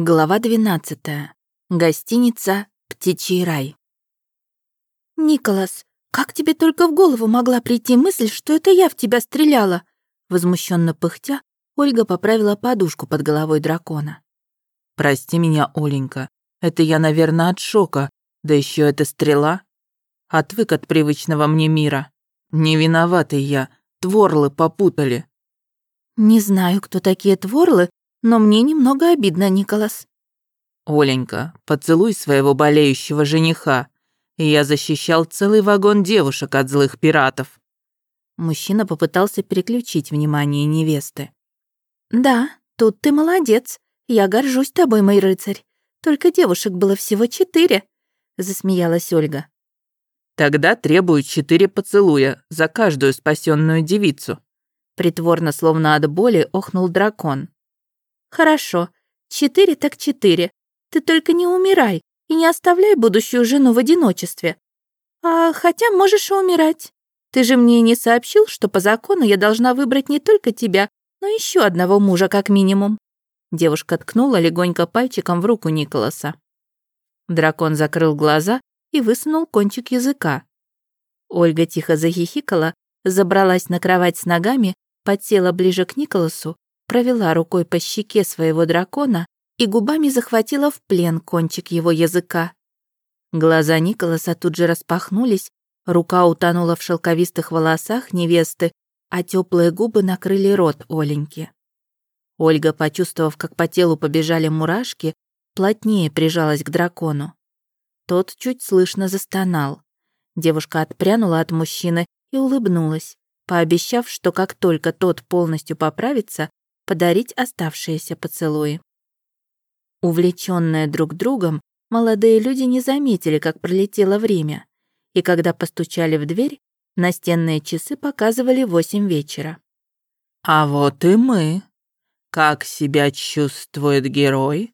Глава 12. Гостиница «Птичий рай». «Николас, как тебе только в голову могла прийти мысль, что это я в тебя стреляла?» Возмущенно пыхтя, Ольга поправила подушку под головой дракона. «Прости меня, Оленька, это я, наверное, от шока, да еще эта стрела. Отвык от привычного мне мира. Не виноватый я, творлы попутали». «Не знаю, кто такие творлы, но мне немного обидно, Николас». «Оленька, поцелуй своего болеющего жениха. Я защищал целый вагон девушек от злых пиратов». Мужчина попытался переключить внимание невесты. «Да, тут ты молодец. Я горжусь тобой, мой рыцарь. Только девушек было всего четыре», — засмеялась Ольга. «Тогда требую четыре поцелуя за каждую спасенную девицу». Притворно, словно от боли, охнул дракон. «Хорошо. Четыре так четыре. Ты только не умирай и не оставляй будущую жену в одиночестве. А хотя можешь и умирать. Ты же мне не сообщил, что по закону я должна выбрать не только тебя, но еще одного мужа как минимум». Девушка ткнула легонько пальчиком в руку Николаса. Дракон закрыл глаза и высунул кончик языка. Ольга тихо захихикала, забралась на кровать с ногами, подсела ближе к Николасу провела рукой по щеке своего дракона и губами захватила в плен кончик его языка. Глаза Николаса тут же распахнулись, рука утонула в шелковистых волосах невесты, а теплые губы накрыли рот Оленьки. Ольга, почувствовав, как по телу побежали мурашки, плотнее прижалась к дракону. Тот чуть слышно застонал. Девушка отпрянула от мужчины и улыбнулась, пообещав, что как только тот полностью поправится, подарить оставшиеся поцелуи. Увлеченные друг другом, молодые люди не заметили, как пролетело время, и когда постучали в дверь, настенные часы показывали восемь вечера. «А вот и мы. Как себя чувствует герой?»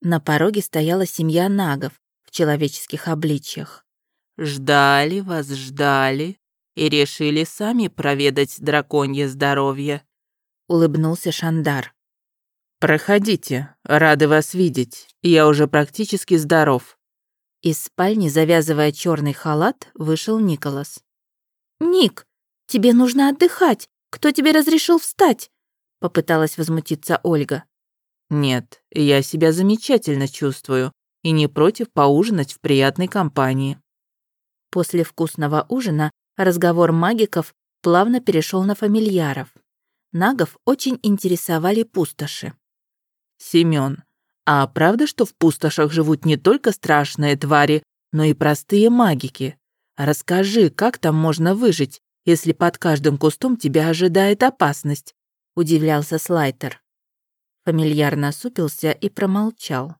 На пороге стояла семья нагов в человеческих обличьях. «Ждали вас, ждали и решили сами проведать драконье здоровье улыбнулся Шандар. «Проходите, рады вас видеть. Я уже практически здоров». Из спальни, завязывая черный халат, вышел Николас. «Ник, тебе нужно отдыхать. Кто тебе разрешил встать?» Попыталась возмутиться Ольга. «Нет, я себя замечательно чувствую и не против поужинать в приятной компании». После вкусного ужина разговор магиков плавно перешел на фамильяров. Нагов очень интересовали пустоши. «Семён, а правда, что в пустошах живут не только страшные твари, но и простые магики? Расскажи, как там можно выжить, если под каждым кустом тебя ожидает опасность?» — удивлялся Слайтер. Фамильяр насупился и промолчал.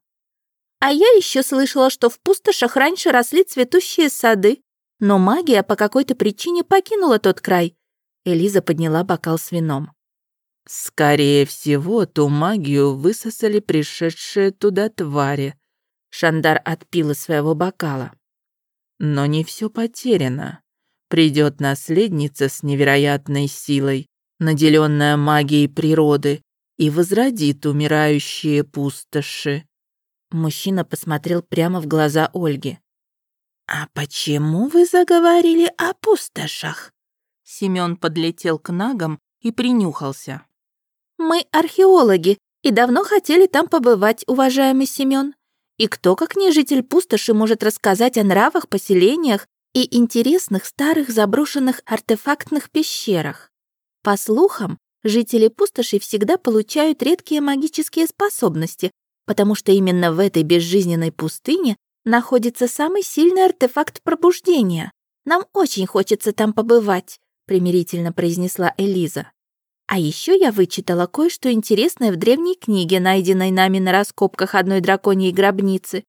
«А я еще слышала, что в пустошах раньше росли цветущие сады, но магия по какой-то причине покинула тот край». Элиза подняла бокал с вином. Скорее всего, ту магию высосали пришедшие туда твари. Шандар отпил из своего бокала. Но не все потеряно. Придет наследница с невероятной силой, наделенная магией природы, и возродит умирающие пустоши. Мужчина посмотрел прямо в глаза Ольги. «А почему вы заговорили о пустошах?» Семён подлетел к нагам и принюхался. Мы археологи и давно хотели там побывать, уважаемый Семён. И кто, как не житель пустоши, может рассказать о нравах, поселениях и интересных старых заброшенных артефактных пещерах? По слухам, жители пустоши всегда получают редкие магические способности, потому что именно в этой безжизненной пустыне находится самый сильный артефакт пробуждения. Нам очень хочется там побывать», — примирительно произнесла Элиза. А еще я вычитала кое-что интересное в древней книге, найденной нами на раскопках одной драконьей гробницы.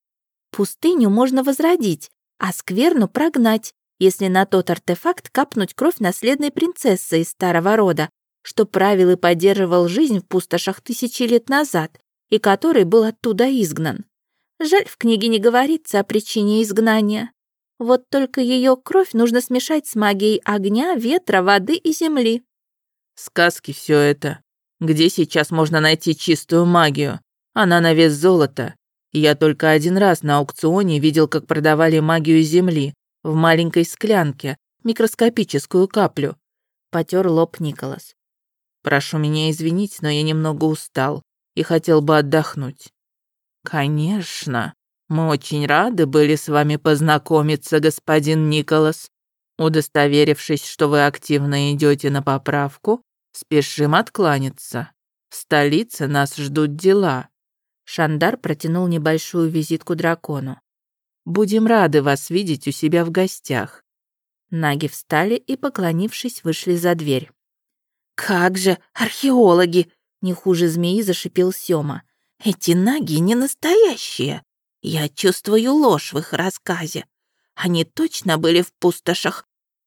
Пустыню можно возродить, а скверну прогнать, если на тот артефакт капнуть кровь наследной принцессы из старого рода, что правил и поддерживал жизнь в пустошах тысячи лет назад и который был оттуда изгнан. Жаль, в книге не говорится о причине изгнания. Вот только ее кровь нужно смешать с магией огня, ветра, воды и земли. Сказки все это. Где сейчас можно найти чистую магию? Она на вес золота. Я только один раз на аукционе видел, как продавали магию Земли в маленькой склянке, микроскопическую каплю. Потер лоб Николас. Прошу меня извинить, но я немного устал и хотел бы отдохнуть. Конечно. Мы очень рады были с вами познакомиться, господин Николас. Удостоверившись, что вы активно идете на поправку, спешим откланяться. В столице нас ждут дела. Шандар протянул небольшую визитку дракону. «Будем рады вас видеть у себя в гостях». Наги встали и, поклонившись, вышли за дверь. «Как же, археологи!» — не хуже змеи зашипел Сёма. «Эти наги не настоящие. Я чувствую ложь в их рассказе. Они точно были в пустошах.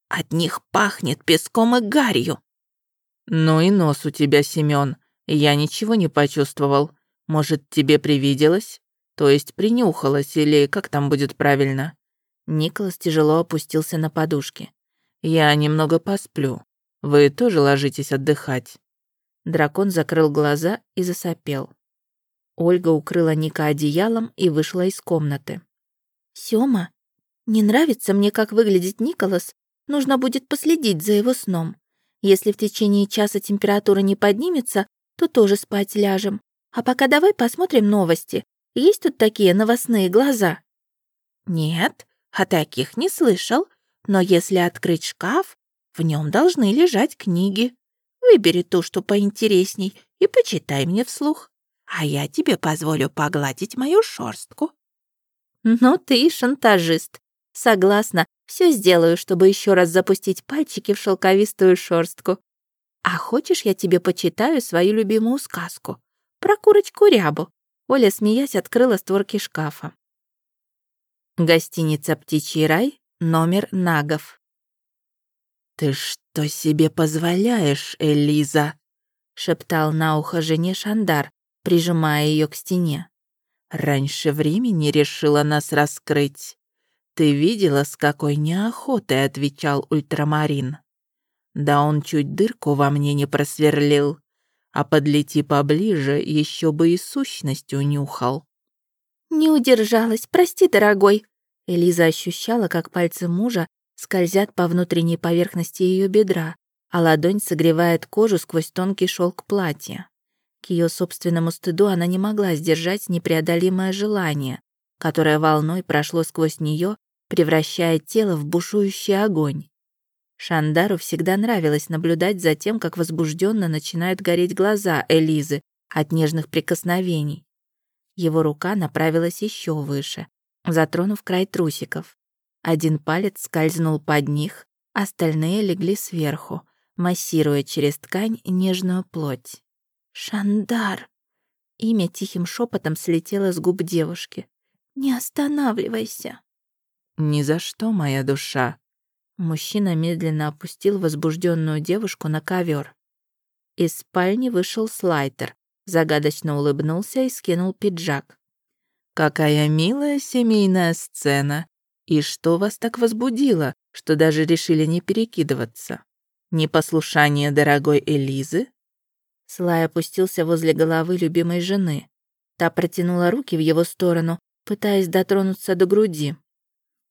От них пахнет песком и гарью». «Ну и нос у тебя, Семён. Я ничего не почувствовал. Может, тебе привиделось? То есть принюхалось, или как там будет правильно?» Николас тяжело опустился на подушки. «Я немного посплю. Вы тоже ложитесь отдыхать». Дракон закрыл глаза и засопел. Ольга укрыла Ника одеялом и вышла из комнаты. «Сёма, не нравится мне, как выглядит Николас. Нужно будет последить за его сном. Если в течение часа температура не поднимется, то тоже спать ляжем. А пока давай посмотрим новости. Есть тут такие новостные глаза?» «Нет, о таких не слышал. Но если открыть шкаф, в нем должны лежать книги. Выбери ту, что поинтересней, и почитай мне вслух. А я тебе позволю погладить мою шорстку». «Ну ты шантажист. Согласна, все сделаю, чтобы еще раз запустить пальчики в шелковистую шорстку. А хочешь, я тебе почитаю свою любимую сказку? Про курочку-рябу». Оля, смеясь, открыла створки шкафа. Гостиница «Птичий рай», номер Нагов. «Ты что себе позволяешь, Элиза?» — шептал на ухо жене Шандар, прижимая ее к стене. «Раньше времени решила нас раскрыть. Ты видела, с какой неохотой отвечал ультрамарин? Да он чуть дырку во мне не просверлил а подлети поближе, еще бы и сущность унюхал. «Не удержалась, прости, дорогой!» Элиза ощущала, как пальцы мужа скользят по внутренней поверхности ее бедра, а ладонь согревает кожу сквозь тонкий шелк платья. К ее собственному стыду она не могла сдержать непреодолимое желание, которое волной прошло сквозь нее, превращая тело в бушующий огонь. Шандару всегда нравилось наблюдать за тем, как возбужденно начинают гореть глаза Элизы от нежных прикосновений. Его рука направилась еще выше, затронув край трусиков. Один палец скользнул под них, остальные легли сверху, массируя через ткань нежную плоть. «Шандар!» Имя тихим шепотом слетело с губ девушки. «Не останавливайся!» «Ни за что, моя душа!» Мужчина медленно опустил возбужденную девушку на ковер. Из спальни вышел слайтер, загадочно улыбнулся и скинул пиджак. «Какая милая семейная сцена! И что вас так возбудило, что даже решили не перекидываться? Непослушание дорогой Элизы?» Слай опустился возле головы любимой жены. Та протянула руки в его сторону, пытаясь дотронуться до груди.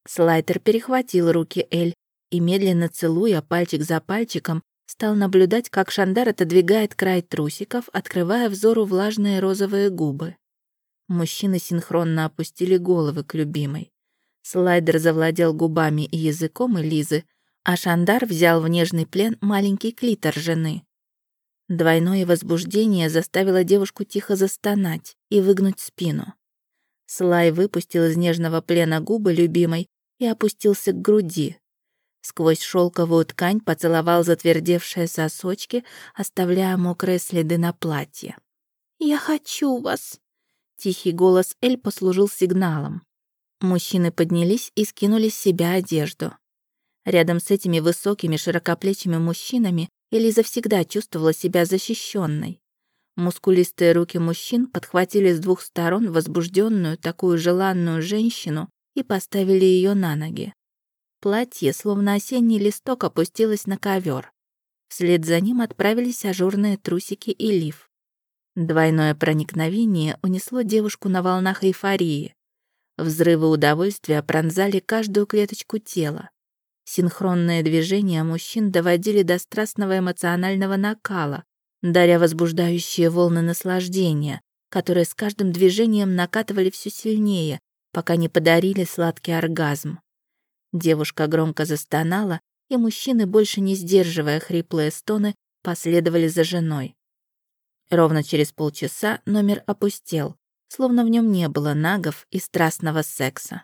Слайтер перехватил руки Эль и, медленно целуя пальчик за пальчиком, стал наблюдать, как Шандар отодвигает край трусиков, открывая взору влажные розовые губы. Мужчины синхронно опустили головы к любимой. Слайдер завладел губами и языком Элизы, а Шандар взял в нежный плен маленький клитор жены. Двойное возбуждение заставило девушку тихо застонать и выгнуть спину. Слай выпустил из нежного плена губы любимой и опустился к груди, Сквозь шелковую ткань поцеловал затвердевшие сосочки, оставляя мокрые следы на платье. «Я хочу вас!» Тихий голос Эль послужил сигналом. Мужчины поднялись и скинули с себя одежду. Рядом с этими высокими широкоплечими мужчинами Элиза всегда чувствовала себя защищенной. Мускулистые руки мужчин подхватили с двух сторон возбужденную, такую желанную женщину и поставили ее на ноги. Платье, словно осенний листок, опустилось на ковер. Вслед за ним отправились ажурные трусики и лиф. Двойное проникновение унесло девушку на волнах эйфории. Взрывы удовольствия пронзали каждую клеточку тела. Синхронные движения мужчин доводили до страстного эмоционального накала, даря возбуждающие волны наслаждения, которые с каждым движением накатывали все сильнее, пока не подарили сладкий оргазм. Девушка громко застонала, и мужчины, больше не сдерживая хриплые стоны, последовали за женой. Ровно через полчаса номер опустел, словно в нем не было нагов и страстного секса.